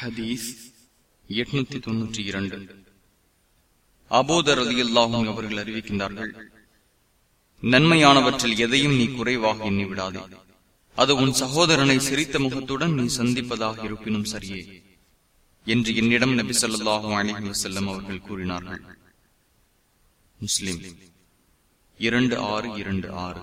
ஹதீஸ் எட்நூத்தி தொன்னூற்றி இரண்டு. அபோதர் அலி அல்லாஹும் அவர்கள் அறிவிக்கின்றார்கள் நன்மையானவற்றில் எதையும் நீ குறைவாக எண்ணி விடாதே அது உன் சகோதரனை சிரித்த முகத்துடன் நீ சந்திப்பதாக இருப்பினும் சரியே என்று என்னிடம் நபி சொல்லாஹு அலிஹி வசல்லம் அவர்கள் கூறினார்கள். முஸ்லிம் இரண்டு ஆறு இரண்டு ஆறு.